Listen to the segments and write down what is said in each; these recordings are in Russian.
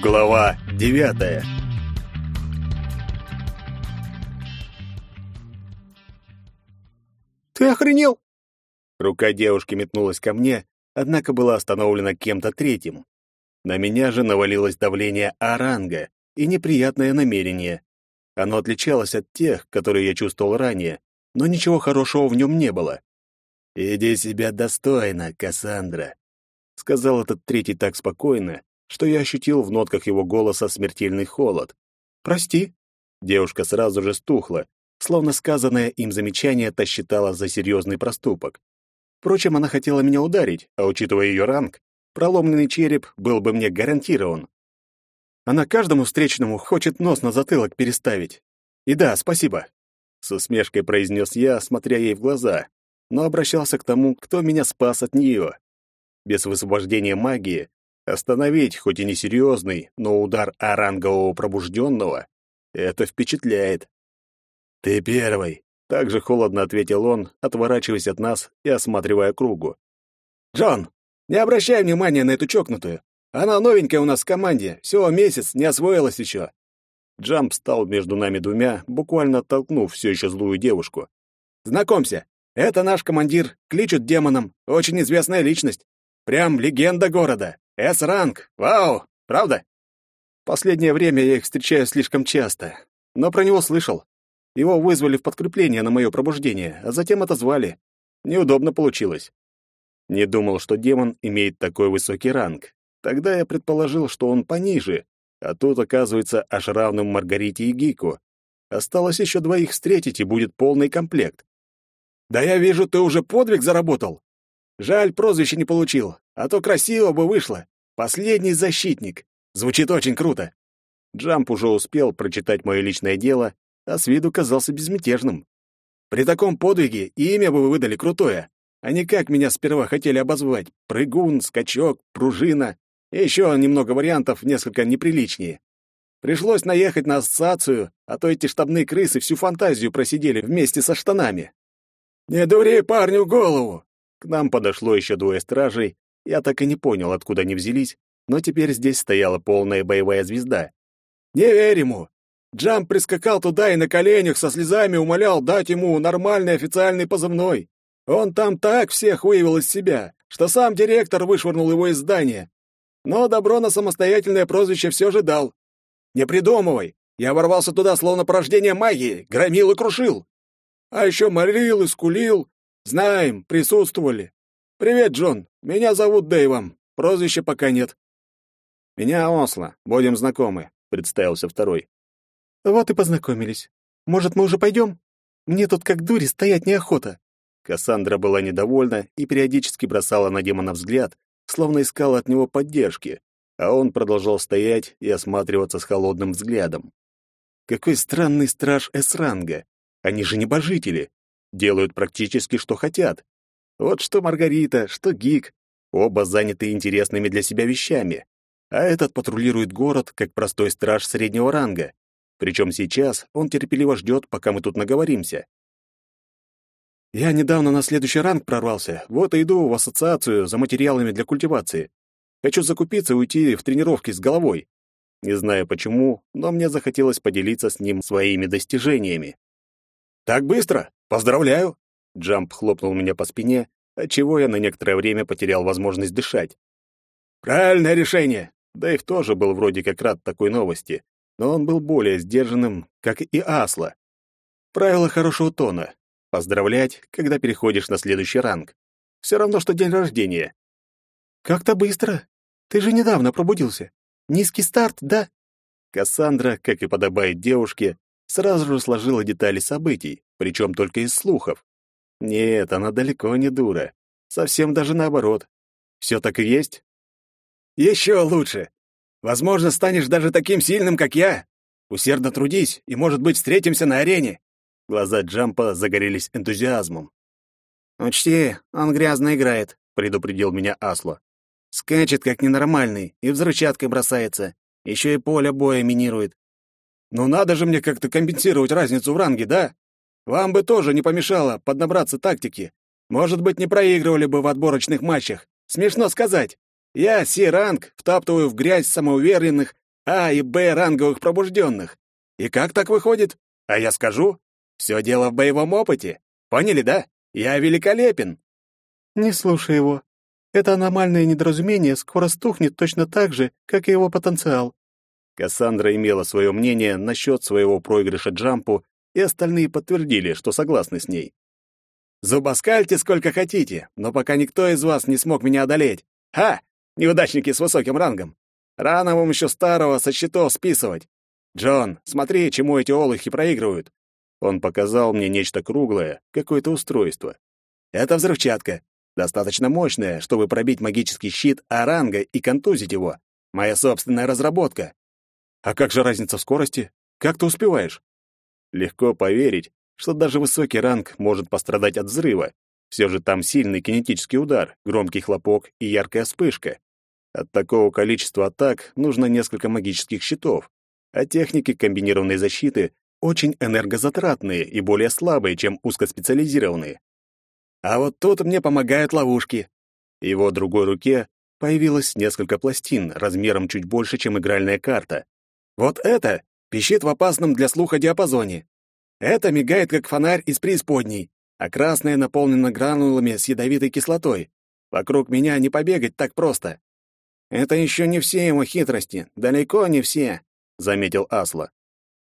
Глава девятая «Ты охренел?» Рука девушки метнулась ко мне, однако была остановлена кем-то третьим. На меня же навалилось давление оранга и неприятное намерение. Оно отличалось от тех, которые я чувствовал ранее, но ничего хорошего в нем не было. «Иди себя достойно, Кассандра», — сказал этот третий так спокойно, что я ощутил в нотках его голоса смертельный холод. «Прости». Девушка сразу же стухла, словно сказанное им замечание-то считала за серьезный проступок. Впрочем, она хотела меня ударить, а учитывая ее ранг, проломленный череп был бы мне гарантирован. Она каждому встречному хочет нос на затылок переставить. И да, спасибо. С усмешкой произнес я, смотря ей в глаза, но обращался к тому, кто меня спас от нее. Без высвобождения магии остановить, хоть и не серьезный, но удар орангового пробужденного — это впечатляет. «Ты первый», — также холодно ответил он, отворачиваясь от нас и осматривая кругу. «Джон, не обращай внимания на эту чокнутую. Она новенькая у нас в команде, всего месяц, не освоилась еще». Джамп стал между нами двумя, буквально оттолкнув все еще злую девушку. «Знакомься, это наш командир, кличут демоном, очень известная личность. Прям легенда города. С-ранг. Вау, правда?» Последнее время я их встречаю слишком часто, но про него слышал. Его вызвали в подкрепление на мое пробуждение, а затем отозвали. Неудобно получилось. Не думал, что демон имеет такой высокий ранг. Тогда я предположил, что он пониже, а тут, оказывается, аж равным Маргарите и Гику. Осталось еще двоих встретить, и будет полный комплект. «Да я вижу, ты уже подвиг заработал. Жаль, прозвище не получил, а то красиво бы вышло. Последний защитник. Звучит очень круто». Джамп уже успел прочитать мое личное дело а с виду казался безмятежным. При таком подвиге имя бы вы выдали крутое, а не как меня сперва хотели обозвать. Прыгун, скачок, пружина. И еще немного вариантов, несколько неприличнее. Пришлось наехать на ассоциацию, а то эти штабные крысы всю фантазию просидели вместе со штанами. «Не дури парню голову!» К нам подошло еще двое стражей. Я так и не понял, откуда они взялись, но теперь здесь стояла полная боевая звезда. «Не верь ему! Джамп прискакал туда и на коленях со слезами умолял дать ему нормальный официальный позывной. Он там так всех вывел из себя, что сам директор вышвырнул его из здания. Но добро на самостоятельное прозвище все же дал. Не придумывай, я ворвался туда словно порождение магии, громил и крушил. А еще молил и скулил. Знаем, присутствовали. Привет, Джон, меня зовут Дэйвом, прозвища пока нет. Меня Осло, будем знакомы, представился второй. Вот и познакомились. Может, мы уже пойдем? Мне тут как дури стоять неохота. Кассандра была недовольна и периодически бросала на демона взгляд, словно искала от него поддержки, а он продолжал стоять и осматриваться с холодным взглядом. Какой странный страж С-ранга. Они же небожители. Делают практически, что хотят. Вот что Маргарита, что Гик. Оба заняты интересными для себя вещами. А этот патрулирует город, как простой страж среднего ранга. Причем сейчас он терпеливо ждет, пока мы тут наговоримся. Я недавно на следующий ранг прорвался, вот и иду в ассоциацию за материалами для культивации. Хочу закупиться и уйти в тренировки с головой. Не знаю почему, но мне захотелось поделиться с ним своими достижениями. «Так быстро? Поздравляю!» Джамп хлопнул меня по спине, отчего я на некоторое время потерял возможность дышать. «Правильное решение!» Дэйв тоже был вроде как рад такой новости, но он был более сдержанным, как и Асла. Правило хорошего тона — поздравлять, когда переходишь на следующий ранг. Все равно, что день рождения. «Как-то быстро. Ты же недавно пробудился. Низкий старт, да?» Кассандра, как и подобает девушке, сразу же сложила детали событий, причем только из слухов. Нет, она далеко не дура. Совсем даже наоборот. Все так и есть? Еще лучше. Возможно, станешь даже таким сильным, как я. Усердно трудись, и, может быть, встретимся на арене». Глаза Джампа загорелись энтузиазмом. «Учти, он грязно играет», — предупредил меня Асло. «Скачет, как ненормальный, и взрывчаткой бросается. Еще и поле боя минирует». «Ну надо же мне как-то компенсировать разницу в ранге, да? Вам бы тоже не помешало поднабраться тактики. Может быть, не проигрывали бы в отборочных матчах. Смешно сказать. Я Си-ранг втаптываю в грязь самоуверенных, А и Б ранговых пробужденных. И как так выходит? А я скажу, все дело в боевом опыте. Поняли, да? Я великолепен. Не слушай его. Это аномальное недоразумение скоро стухнет точно так же, как и его потенциал. Кассандра имела свое мнение насчет своего проигрыша Джампу, и остальные подтвердили, что согласны с ней. Зубоскальте сколько хотите, но пока никто из вас не смог меня одолеть. Ха! Неудачники с высоким рангом. Рано вам еще старого со счетов списывать. Джон, смотри, чему эти олухи проигрывают. Он показал мне нечто круглое, какое-то устройство. Это взрывчатка. Достаточно мощная, чтобы пробить магический щит Аранга и контузить его. Моя собственная разработка. А как же разница в скорости? Как ты успеваешь? Легко поверить, что даже высокий ранг может пострадать от взрыва. Все же там сильный кинетический удар, громкий хлопок и яркая вспышка. От такого количества атак нужно несколько магических щитов, а техники комбинированной защиты очень энергозатратные и более слабые, чем узкоспециализированные. А вот тут мне помогают ловушки. Его другой руке появилось несколько пластин размером чуть больше, чем игральная карта. Вот это пищит в опасном для слуха диапазоне. Это мигает, как фонарь из преисподней, а красное наполнено гранулами с ядовитой кислотой. Вокруг меня не побегать так просто. Это еще не все его хитрости, далеко не все, — заметил Асла.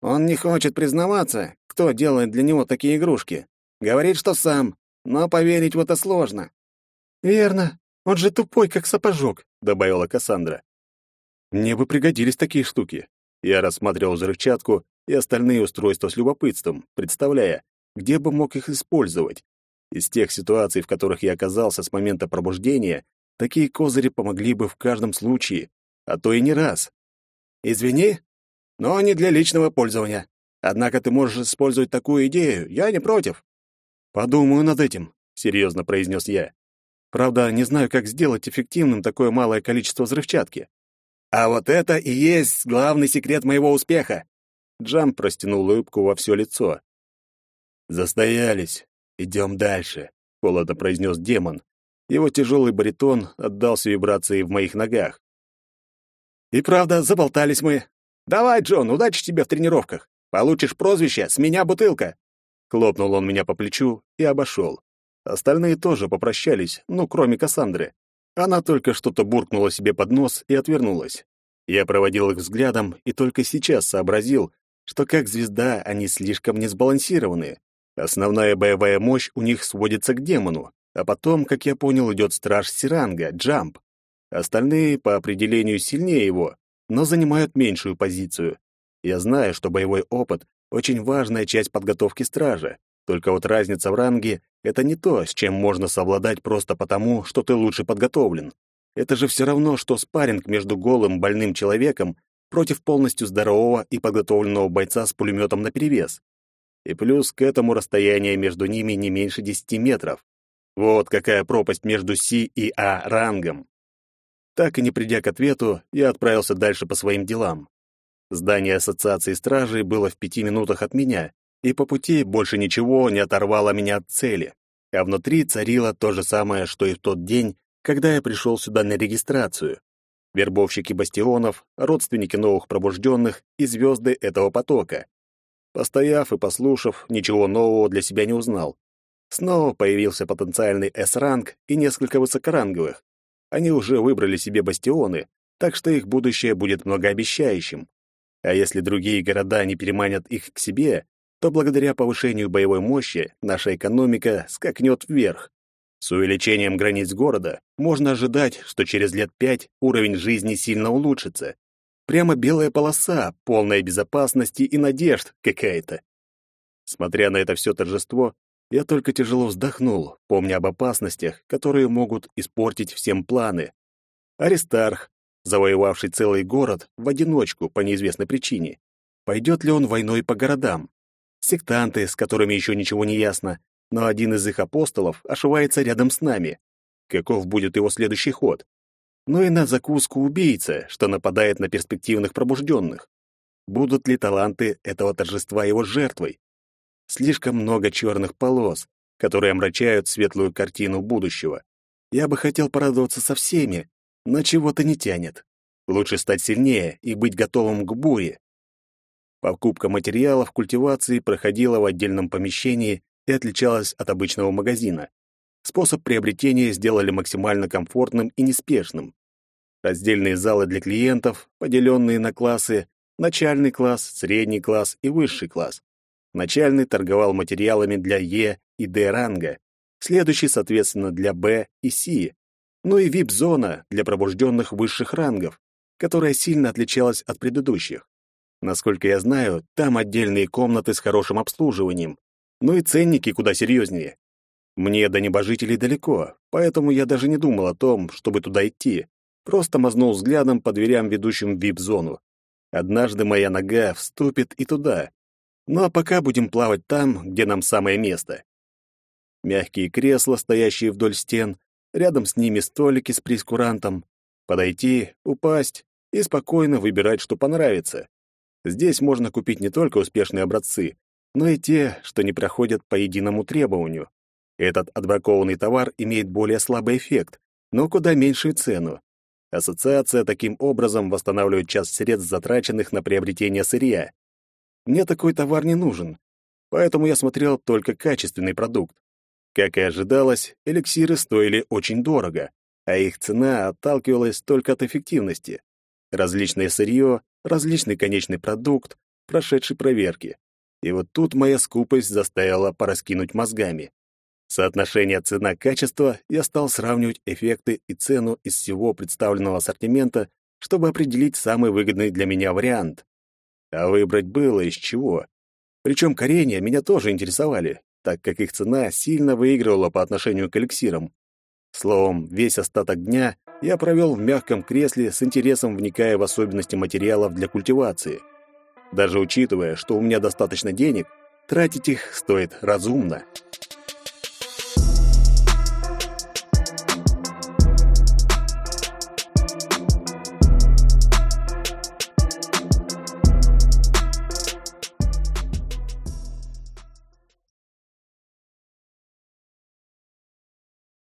Он не хочет признаваться, кто делает для него такие игрушки. Говорит, что сам, но поверить в это сложно. «Верно. Он же тупой, как сапожок», — добавила Кассандра. «Мне бы пригодились такие штуки». Я рассматривал взрывчатку и остальные устройства с любопытством, представляя, где бы мог их использовать. Из тех ситуаций, в которых я оказался с момента пробуждения, такие козыри помогли бы в каждом случае, а то и не раз. «Извини, но не для личного пользования. Однако ты можешь использовать такую идею, я не против». «Подумаю над этим», — серьезно произнес я. «Правда, не знаю, как сделать эффективным такое малое количество взрывчатки». «А вот это и есть главный секрет моего успеха. Джам простянул улыбку во все лицо. «Застоялись. Идем дальше», — холодно произнес демон. Его тяжелый баритон отдался вибрации в моих ногах. «И правда, заболтались мы. Давай, Джон, удачи тебе в тренировках. Получишь прозвище «С меня бутылка». Хлопнул он меня по плечу и обошел. Остальные тоже попрощались, ну, кроме Кассандры. Она только что-то буркнула себе под нос и отвернулась. Я проводил их взглядом и только сейчас сообразил, что как звезда они слишком не сбалансированы. Основная боевая мощь у них сводится к демону, а потом, как я понял, идет страж Сиранга, Джамп. Остальные по определению сильнее его, но занимают меньшую позицию. Я знаю, что боевой опыт — очень важная часть подготовки стража, только вот разница в ранге — это не то, с чем можно совладать просто потому, что ты лучше подготовлен. Это же все равно, что спарринг между голым больным человеком против полностью здорового и подготовленного бойца с пулеметом наперевес. И плюс к этому расстояние между ними не меньше 10 метров. Вот какая пропасть между Си и А рангом. Так и не придя к ответу, я отправился дальше по своим делам. Здание ассоциации стражей было в пяти минутах от меня, и по пути больше ничего не оторвало меня от цели. А внутри царило то же самое, что и в тот день, когда я пришел сюда на регистрацию вербовщики бастионов, родственники новых пробужденных и звезды этого потока. Постояв и послушав, ничего нового для себя не узнал. Снова появился потенциальный С-ранг и несколько высокоранговых. Они уже выбрали себе бастионы, так что их будущее будет многообещающим. А если другие города не переманят их к себе, то благодаря повышению боевой мощи наша экономика скакнет вверх. С увеличением границ города можно ожидать, что через лет пять уровень жизни сильно улучшится. Прямо белая полоса, полная безопасности и надежд какая-то. Смотря на это все торжество, я только тяжело вздохнул, помня об опасностях, которые могут испортить всем планы. Аристарх, завоевавший целый город в одиночку по неизвестной причине, пойдет ли он войной по городам? Сектанты, с которыми еще ничего не ясно, но один из их апостолов ошивается рядом с нами. Каков будет его следующий ход? Ну и на закуску убийца, что нападает на перспективных пробужденных. Будут ли таланты этого торжества его жертвой? Слишком много черных полос, которые омрачают светлую картину будущего. Я бы хотел порадоваться со всеми, но чего-то не тянет. Лучше стать сильнее и быть готовым к буре. Покупка материалов культивации проходила в отдельном помещении и отличалась от обычного магазина. Способ приобретения сделали максимально комфортным и неспешным. Раздельные залы для клиентов, поделенные на классы, начальный класс, средний класс и высший класс. Начальный торговал материалами для Е и Д ранга, следующий, соответственно, для Б и С, ну и VIP-зона для пробужденных высших рангов, которая сильно отличалась от предыдущих. Насколько я знаю, там отдельные комнаты с хорошим обслуживанием, ну и ценники куда серьезнее. Мне до небожителей далеко, поэтому я даже не думал о том, чтобы туда идти. Просто мазнул взглядом по дверям, ведущим в вип-зону. Однажды моя нога вступит и туда. Ну а пока будем плавать там, где нам самое место. Мягкие кресла, стоящие вдоль стен, рядом с ними столики с прескурантом. Подойти, упасть и спокойно выбирать, что понравится. Здесь можно купить не только успешные образцы, но и те, что не проходят по единому требованию. Этот отбракованный товар имеет более слабый эффект, но куда меньшую цену. Ассоциация таким образом восстанавливает часть средств, затраченных на приобретение сырья. Мне такой товар не нужен, поэтому я смотрел только качественный продукт. Как и ожидалось, эликсиры стоили очень дорого, а их цена отталкивалась только от эффективности. Различное сырье, различный конечный продукт, прошедший проверки. И вот тут моя скупость заставила пораскинуть мозгами. Соотношение цена-качество я стал сравнивать эффекты и цену из всего представленного ассортимента, чтобы определить самый выгодный для меня вариант. А выбрать было из чего. Причем коренья меня тоже интересовали, так как их цена сильно выигрывала по отношению к эликсирам. Словом, весь остаток дня я провел в мягком кресле с интересом вникая в особенности материалов для культивации. Даже учитывая, что у меня достаточно денег, тратить их стоит разумно.